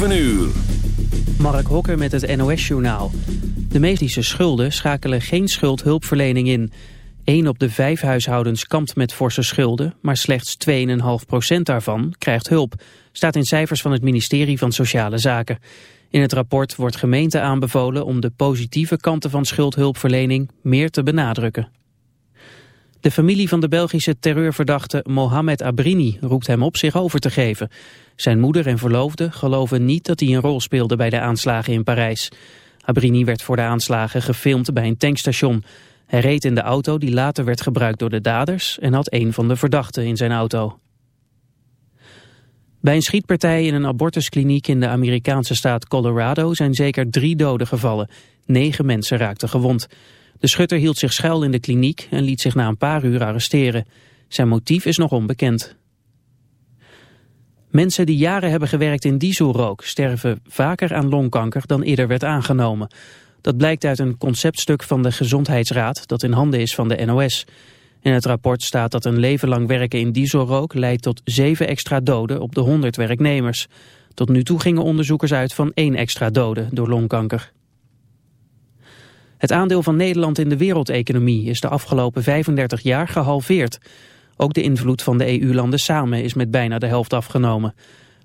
7 uur. Mark Hokker met het NOS-journaal. De medische schulden schakelen geen schuldhulpverlening in. 1 op de vijf huishoudens kampt met forse schulden... maar slechts 2,5% daarvan krijgt hulp. Staat in cijfers van het ministerie van Sociale Zaken. In het rapport wordt gemeenten aanbevolen... om de positieve kanten van schuldhulpverlening meer te benadrukken. De familie van de Belgische terreurverdachte Mohamed Abrini roept hem op zich over te geven. Zijn moeder en verloofde geloven niet dat hij een rol speelde bij de aanslagen in Parijs. Abrini werd voor de aanslagen gefilmd bij een tankstation. Hij reed in de auto die later werd gebruikt door de daders en had een van de verdachten in zijn auto. Bij een schietpartij in een abortuskliniek in de Amerikaanse staat Colorado zijn zeker drie doden gevallen. Negen mensen raakten gewond. De schutter hield zich schuil in de kliniek en liet zich na een paar uur arresteren. Zijn motief is nog onbekend. Mensen die jaren hebben gewerkt in dieselrook sterven vaker aan longkanker dan eerder werd aangenomen. Dat blijkt uit een conceptstuk van de Gezondheidsraad dat in handen is van de NOS. In het rapport staat dat een leven lang werken in dieselrook leidt tot zeven extra doden op de 100 werknemers. Tot nu toe gingen onderzoekers uit van één extra dode door longkanker. Het aandeel van Nederland in de wereldeconomie is de afgelopen 35 jaar gehalveerd. Ook de invloed van de EU-landen samen is met bijna de helft afgenomen.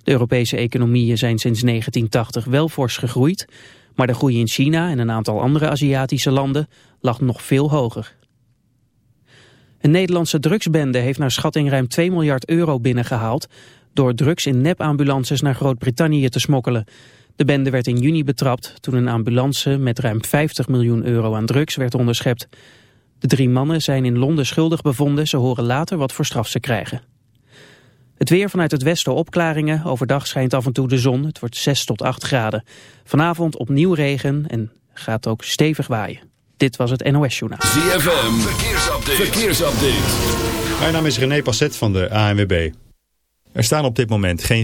De Europese economieën zijn sinds 1980 wel fors gegroeid, maar de groei in China en een aantal andere Aziatische landen lag nog veel hoger. Een Nederlandse drugsbende heeft naar schatting ruim 2 miljard euro binnengehaald door drugs in nepambulances naar Groot-Brittannië te smokkelen. De bende werd in juni betrapt toen een ambulance met ruim 50 miljoen euro aan drugs werd onderschept. De drie mannen zijn in Londen schuldig bevonden. Ze horen later wat voor straf ze krijgen. Het weer vanuit het westen opklaringen. Overdag schijnt af en toe de zon. Het wordt 6 tot 8 graden. Vanavond opnieuw regen en gaat ook stevig waaien. Dit was het NOS Journaal. ZFM, verkeersupdate. verkeersupdate. Mijn naam is René Passet van de ANWB. Er staan op dit moment geen...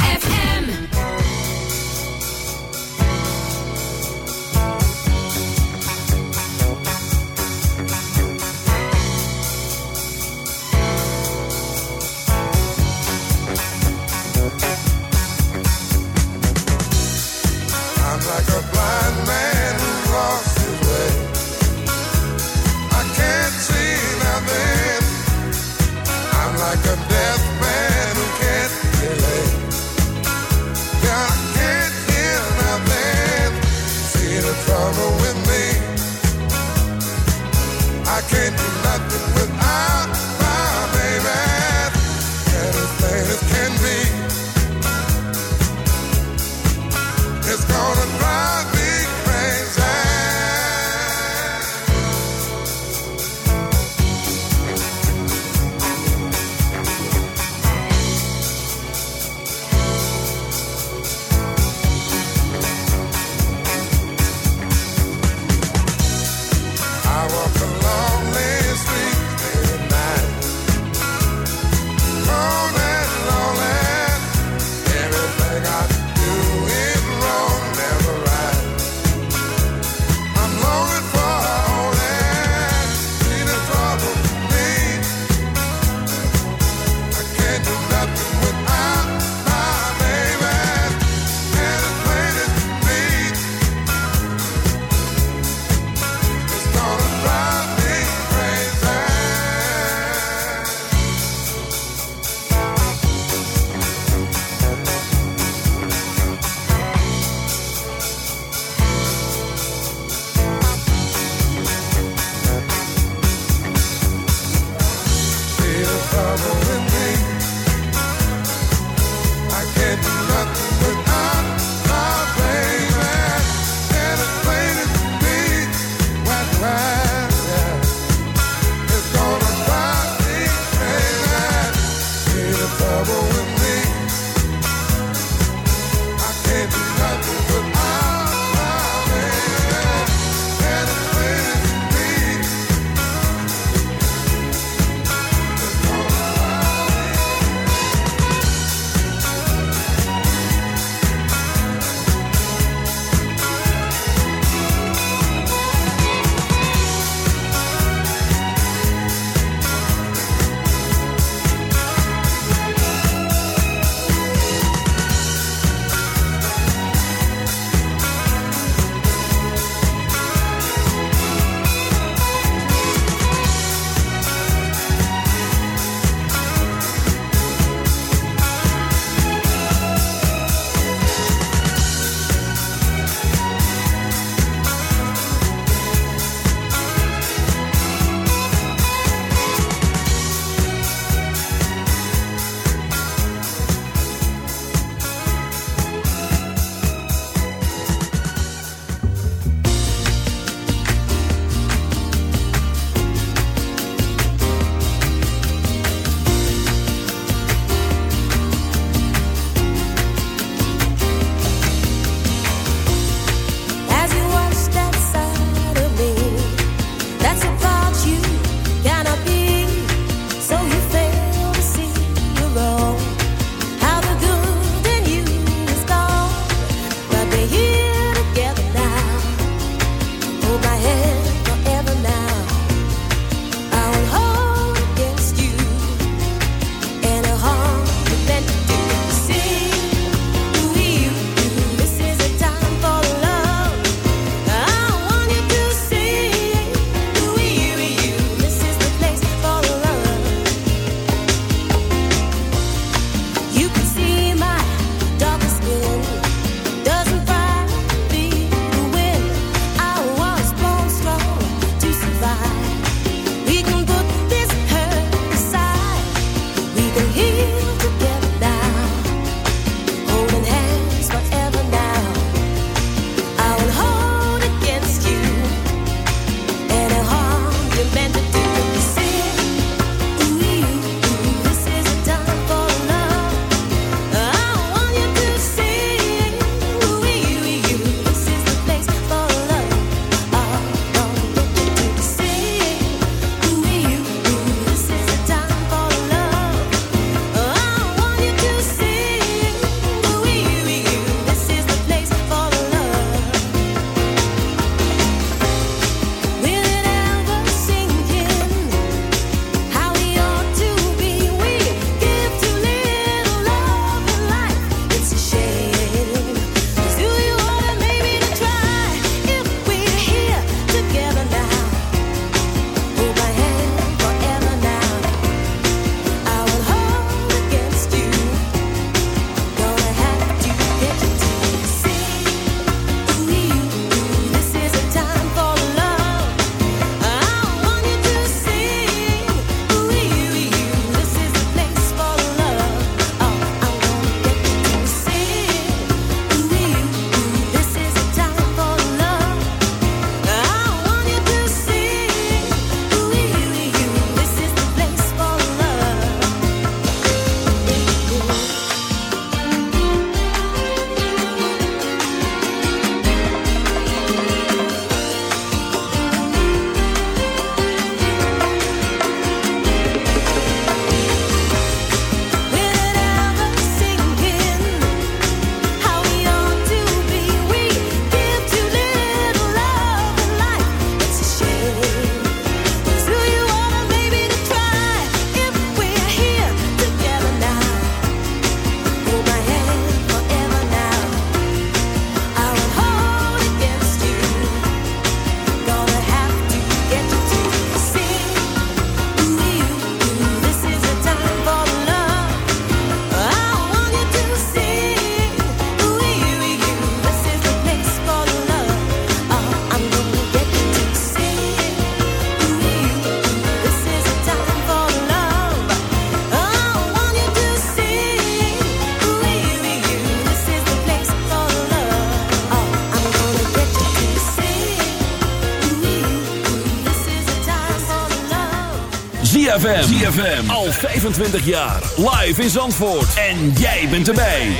ZFM. ZFM. Al 25 jaar. Live in Zandvoort. En jij bent erbij.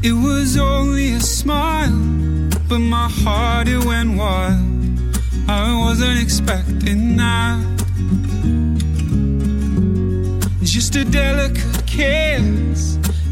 It was only a smile, but my heart it went wild. I wasn't expecting that. Just a delicate kiss,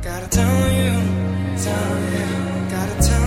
Gotta tell you, tell you, gotta tell you,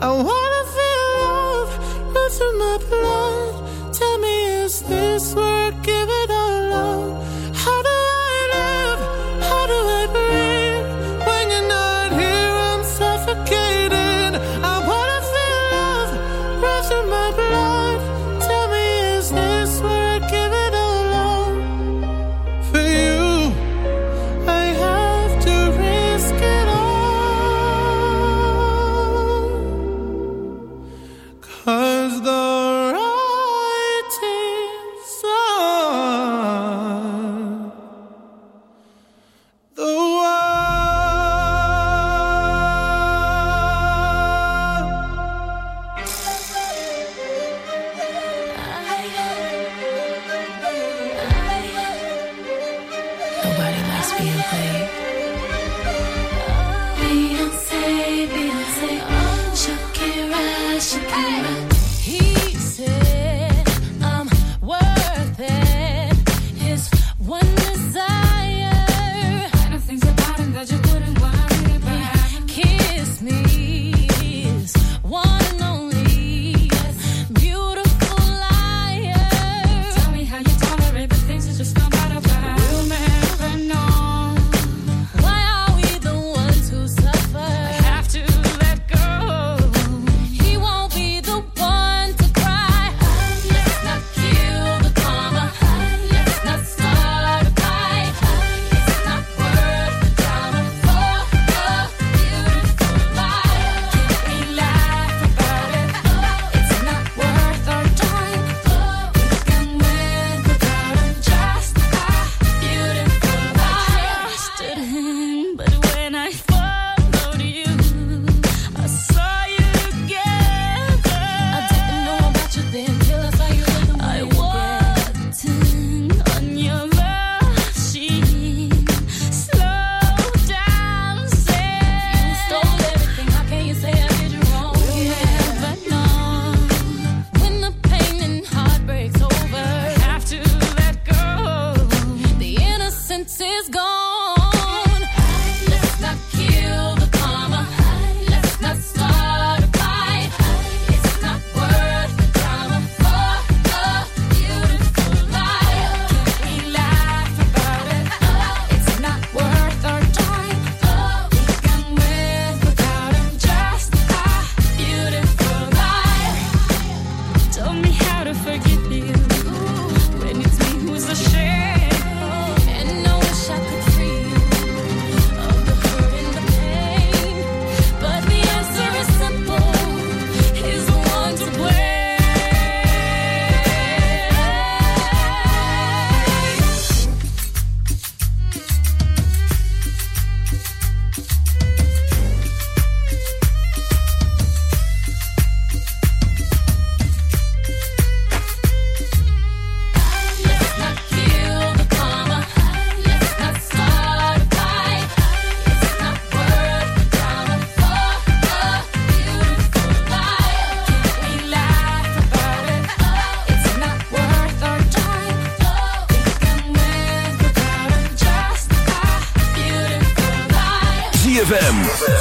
I wanna feel love, love to my blood. Tell me, is this working?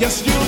Yes, you